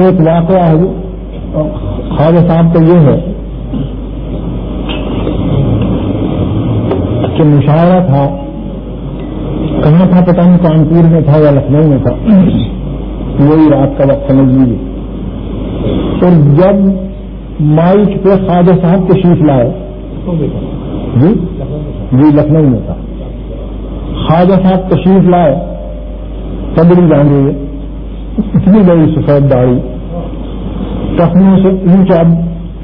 ایک واقعہ ہے خواجہ صاحب کا یہ ہے کہ مشاعرہ تھا، کہاں تھا پتہ نہیں، کانپور میں تھا یا لکھنؤ میں تھا۔ وہی رات کا وقت سمجھ لیجیے اور جب مائک پہ خواجہ صاحب تشریف لائے جی جی لکھنؤ میں تھا۔ خواجہ صاحب تشریف لائے پگڑی جان رہی ہے اتنی بڑی سفید داڑھی ٹخنوں سے اونچا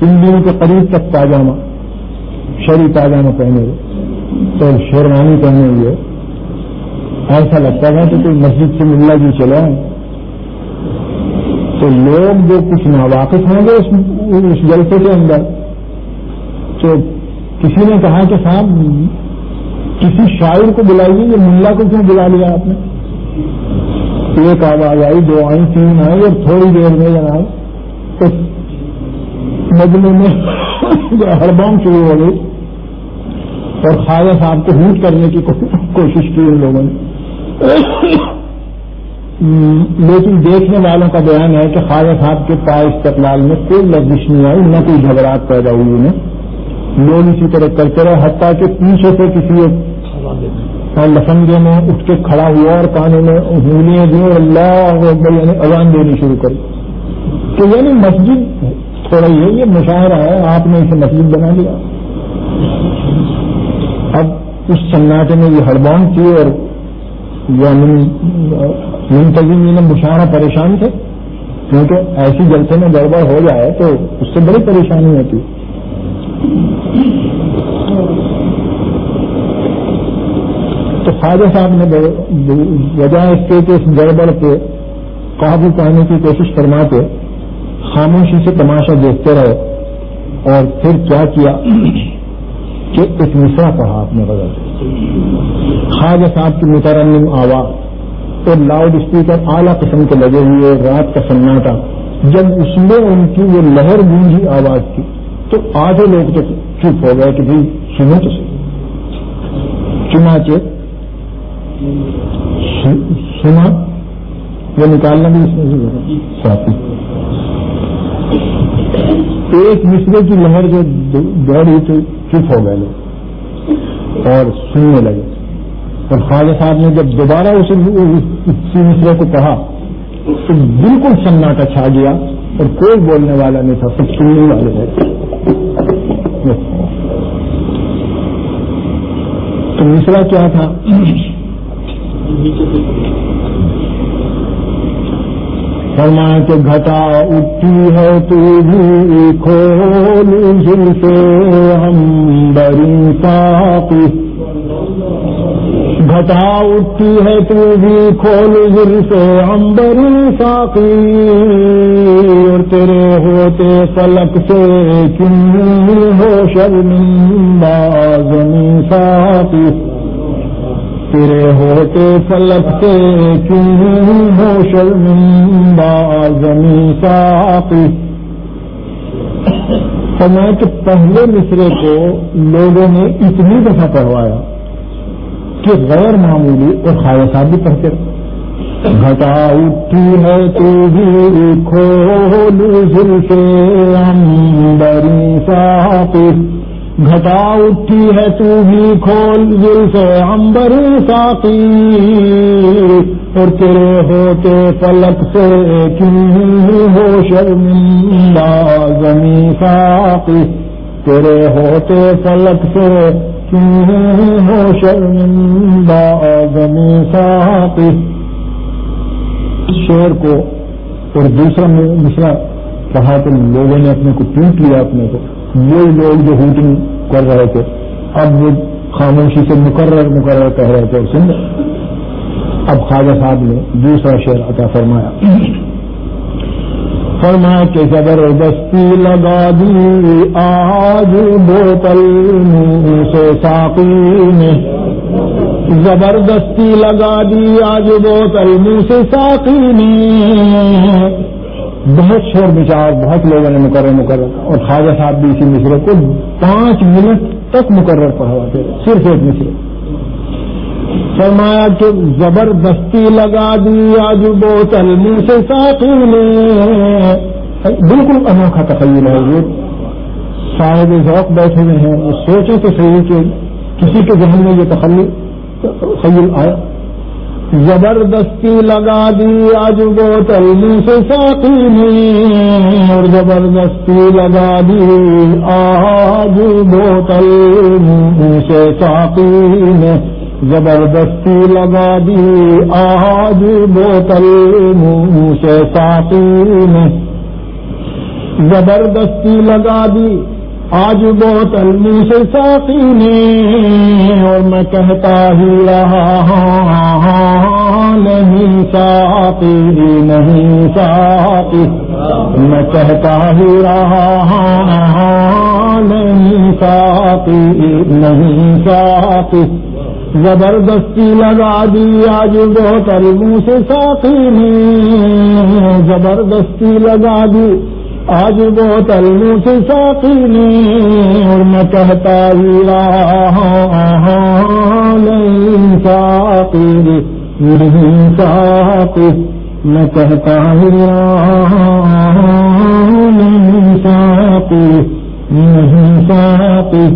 پنڈیوں کے قریب تک پاجامہ، شری پاجامہ پہنے ہوئے تو شیروانی پہنے ہوئے۔ ایسا لگتا تھا کہ کوئی مسجد سے ملا جی چلے تو لوگ جو کچھ ناواقف ہوں گے اس جلسے کے اندر، تو کسی نے کہا کہ صاحب، کسی شاعر کو بلائیے، یہ ملا کو کیوں بلا لیا آپ نے؟ ایک آواز آئی دو آئی تین آئی اور تھوڑی دیر میں جناب اس مجمے میں ہڑبام شروع ہو گئی اور خواجہ صاحب کو ہوٹ کرنے کی کوشش کی ان لوگوں نے۔ لیکن دیکھنے والوں کا بیان ہے کہ خواجہ صاحب کے پا استقلال میں کوئی لفظ نہیں آئی، نہ کوئی گھبراہٹ پیدا ہوئی انہیں۔ لوگ اسی طرح کرتے رہے، حتیٰ کہ پیچھے سے کسی ایک لفنگے میں، اٹھ کے کھڑا ہوا اور کانوں میں انگلیاں دی اور اللہ اکبر یعنی اذان دینی شروع کری۔ تو یعنی مسجد تھوڑا یہ یہ مشاہرہ ہے، آپ نے اسے مسجد بنا لیا۔ اب اس سناٹے میں یہ ہڑبان کی اور یعنی منتظمین مشاہرہ پریشان تھے، کیونکہ ایسی جلسے میں گڑبڑ ہو جائے تو اس سے بڑی پریشانی ہوتی۔ تو خواجہ صاحب نے وجہ اس کے کہ اس گڑبڑ پہ قابو پانے کی کوشش فرماتے، خاموشی سے تماشا دیکھتے رہے اور پھر کیا کیا کہ ایک مصرا پڑھا آپ نے بدل خواجہ صاحب کی مترنم آواز تو لاؤڈ اسپیکر اعلیٰ قسم کے لگے ہوئے، رات کا سناٹا۔ جب اس میں ان کی وہ لہر گونجی آواز تھی تو آدھے لوگ تو چپ ہو گئے کہ بھائی سنو تو چنانچہ سنا وہ نکالنا بھی اس میں ساتھی۔ ایک مصرے کی لہر جو دوڑی تو چپ ہو گئے لوگ اور سننے لگے۔ اور خواجہ صاحب نے جب دوبارہ اسی مصرے کو کہا تو بالکل سناٹا چھا گیا اور کوئی بولنے والا نہیں تھا سب سننے والے تھے۔ تو مصرا کیا تھا؟ فرمایا کہ گھٹا اٹھی ہے تو بھی کھول جل سے ہم بری پاپی گھٹا اٹھتی ہے تو بھی کھول گر سے امبری ساقی اور تیرے ہوتے فلک سے کیوں ہو شرمندہ زمین ساقی تیرے ہوتے فلک سے کیوں ہو شرمندہ زمین ساقی میں کہ پہلے مصرے کو لوگوں نے اتنی دفعہ پڑھوایا کہ غیر معمولی اور خواہ بھی پڑھتے گھٹا اٹھی ہے تو بھی کھول سے امبری صاحب گھٹا اٹھی ہے تو بھی کھول دل سے امبری ساقی۔ اور تیرے ہوتے پلک سے کیوں ہو شرمندہ زمین ساقی؟ تیرے ہوتے پلک سے ہو شرمندہ زمین ساقی؟ شیر کو اور دوسرا دوسرا کہا تو لوگوں نے اپنے کو ٹوٹ لیا اپنے کو۔ وہی لوگ جو ہوٹنگ کر رہے تھے، اب وہ خاموشی سے مقرر مقرر کہہ رہے تھے اور سن اب خواجہ صاحب نے دوسرا شعر عطا فرمایا۔ فرما کے زبردستی لگا دی آج بوتل منہ سے ساقی نے۔ زبردستی لگا دی آج بوتل منہ سے ساقی نے۔ بہت شور بچار بہت لوگوں نے مقرر مقرر۔ اور خواجہ صاحب بھی اسی مصرے کو پانچ منٹ تک مقرر پڑھواتے صرف ایک مصرے۔ فرمایا کہ زبردستی لگا دی آج بوتل منہ سے ساتھی نے۔ بالکل انوکھا تخیل ہے یہ۔ صاحب ذوق بیٹھے ہوئے ہیں وہ سوچے تو صحیح کہ کسی کے ذہن میں یہ تخیل آیا۔ زبردستی لگا دی، آج بوتل منہ سے ساتھی نے اور زبردستی لگا دی۔ آج بوتل سے ساتھی نے زبردستی لگا دی۔ آج بوتل منہ سے ساتھی نے زبردستی لگا دی۔ آج بوتل منہ سے ساتھی نے، اور میں کہتا ہی رہا ہاں، نہیں ساتھی نہیں ساتھی میں کہتا ہی رہا ہاں، نہیں ساتھی نہیں ساتھی زبردستی لگا دی آج بوتل منہ سے ساتھی نے، زبردستی لگا دی۔ آج بوتل منہ سے ساتھی نے اور میں کہتا ہی رہا نہیں ساتھی نہیں ساتھی میں کہتا ہی رہا نہیں ساتھی نہیں ساتھی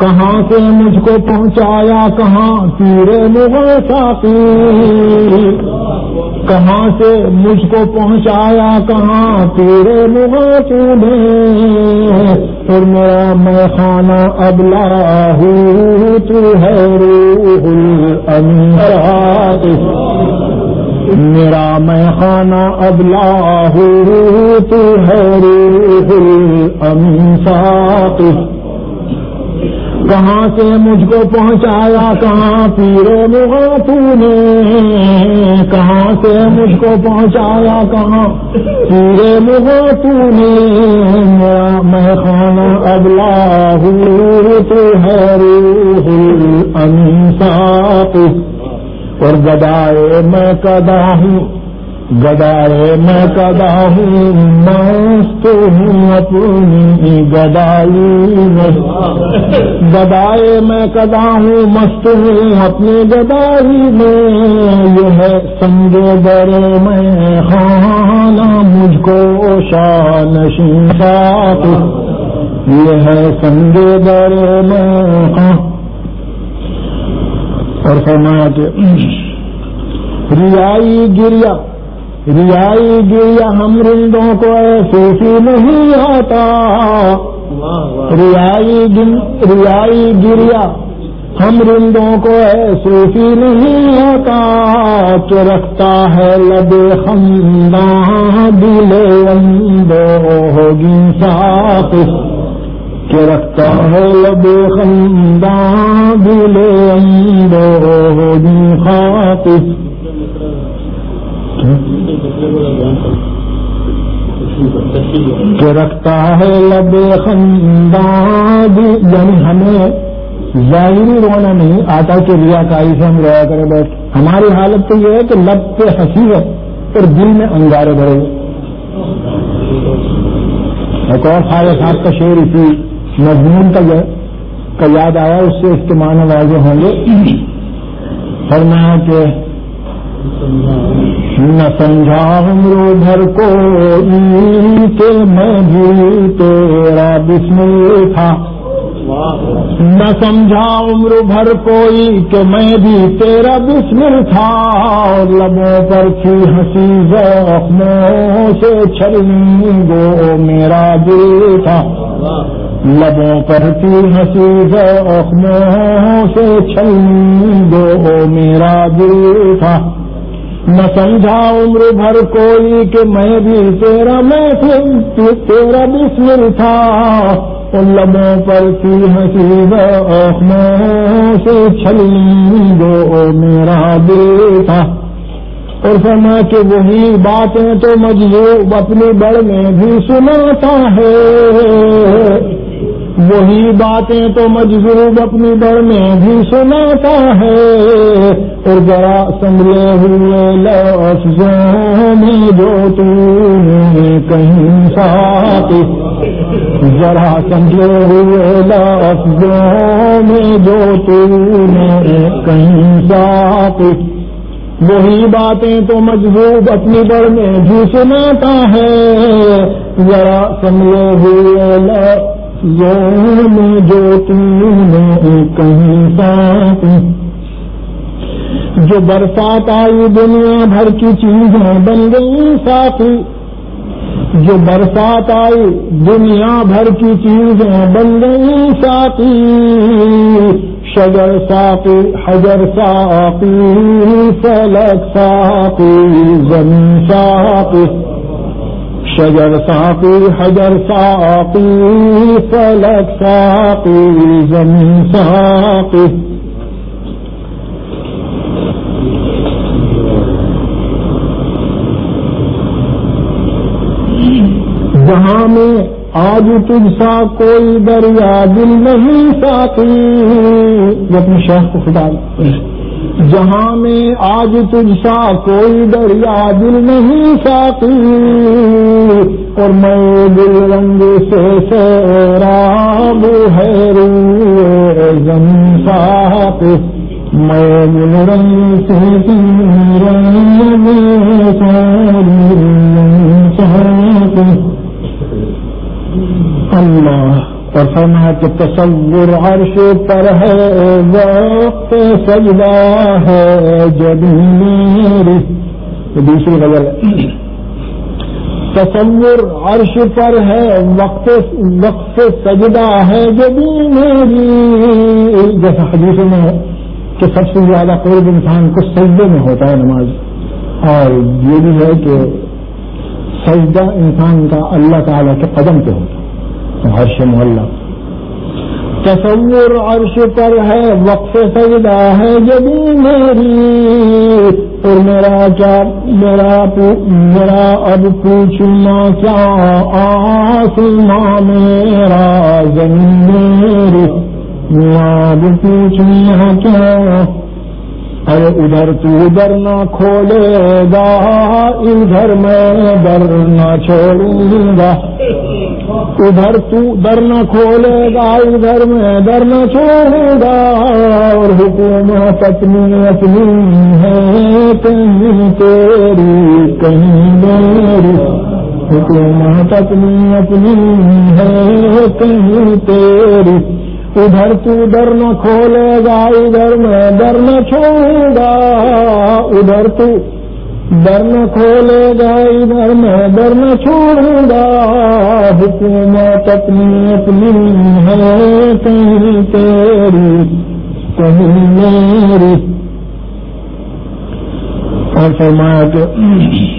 کہاں سے مجھ کو پہنچایا؟ کہاں تیرے مغل ساتھی کہاں سے مجھ کو پہنچایا؟ کہاں تیرے مغل نے اور میرا میں خانہ ابلا ہوں تو ہے، روح میرا میں خانہ ابلا ہوں تو ہے، روح الامسات کہاں سے مجھ کو پہنچایا؟ کہاں پیرے مغا نے کہاں سے مجھ کو پہنچایا؟ کہاں پیرے مغا نے میرا میں خانہ ابلا تو ہے روح الانسات اور گدائے میں کدا ہوں۔ گدائے میں کدا ہوں مست ہوں اپنی گدائی میں۔ گدائے میں کدا ہوں مست ہوں اپنی گدائی میں۔ یہ ہے سنگے برے میں، خانہ مجھ کو شان شاپ یہ ہے سنگے برے میں ہاں۔ اور فرمایا کہ ریائی گریا۔ ریائی گریا ہم رندوں کو ایسے نہیں آتا۔ ریائی ریائی گریا ہم رندوں کو ایسے نہیں آتا کہ رکھتا ہے لب خنداں دلے اندو ہوگی ساتھ کہ رکھتا ہے لب خنداں ہے لب خندان یعنی ہمیں ظاہری رونا نہیں آتا کہ ریا کاری سے ہم رویا کرے بیٹھ ہماری حالت تو یہ ہے کہ لب پہ ہنسی ہے اور دل میں انگارے بھرے۔ ایک اور خاص صاحب کا شعر اسی مضمون کا یاد آیا، اس سے اس کے معنی واضح ہوں گے۔ فرمایا کہ نہ سمجھا عمر بھر کو میں بھی تیرا بسم تھا۔ نہ سمجھا عمر بھر کوئی کہ میں بھی تیرا بسم تھا۔ لبوں پر تھی ہنسی، زخموں سے چھلنی گو میرا دل تھا۔ لبوں پر تھی ہنسی، زخموں سے چھلنی گو میرا دل تھا۔ نہ سمجھا عمر بھر کوئی کہ میں بھی تیرا میں تیرا بسمل تھا۔ ان لبوں پر کی حسیب سے چھلی دو میرا دل تھا۔ اور سما کہ وہی باتیں تو مجلوب اپنی بڑ میں بھی سناتا ہے۔ وہی باتیں تو مجذوب اپنی در میں بھی سناتا ہے۔ اور ذرا سنبھلے ہوئے لفظوں میں جو تو کہیں ساتھ، ذرا سمجھے ہوئے لفظوں میں جو تم کہیں ساتھ۔ وہی باتیں تو مجبوب اپنی بڑھ میں بھی سناتا ہے۔ ذرا سمجھے ہوئے لفظوں میں جو تم کہیں ساتھ، جو برسات آئی دنیا بھر کی چیزیں بن گئی ساتھی جو برسات آئی دنیا بھر کی چیزیں بن گئی ساتھی شجر ساقی حجر ساقی فلک ساقی زمین ساقی شجر ساقی، حجر ساقی، فلک ساقی، زمین ساقی۔ جہاں میں آج تجھ سا کوئی دریا دل نہیں ساتھی اپنے شہر کو خدا جہاں میں آج تجھ سا کوئی دریا دل نہیں ساتھی اور میں دل رنگ سے سیراب ہے رو میں دل رنگ سے رنگ اللہ اور فرمایا کہ تصور عرش پر ہے، وقت سجدہ ہے جب میری دوسری غزل تصور عرش پر ہے، وقت وقت سجدہ ہے جب میری جیسا حدیث میں ہے کہ سب سے زیادہ قرب انسان کو سجدے میں ہوتا ہے نماز۔ اور یہ بھی ہے کہ سجدہ انسان کا اللہ تعالیٰ کے قدم پہ ہوتا ہے۔ ہرش محلہ۔ تصور عرش پر ہے، وقف سجدہ ہے جبھی میری۔ اور میرا کیا، میرا میرا اب پوچھنا کیا؟ آسماں میرا، زمین میری۔ اب پوچھنا کیا؟ ارے ادھر تو ادھر نہ کھولے گا، ادھر میں در نہ چھوڑوں گا۔ ادھر تو در نہ کھولے گا، ادھر میں در نہ چھوڑوں گا، اور حکومت اپنی اپنی ہے، کہیں تیری، کہیں میری۔ حکومت اپنی اپنی ہے، کہیں تیری۔ ادھر تو ڈر نہ کھولے گا، ادھر میں ڈر نہ چھوڑوں گا، ادھر تو ڈر نہ کھولے گا، ادھر میں ڈر نہ چھوڑوں گا۔ حکومت اپنی اپنی ہے، کہیں تیری، کہیں میری۔ اور فرمایا کہ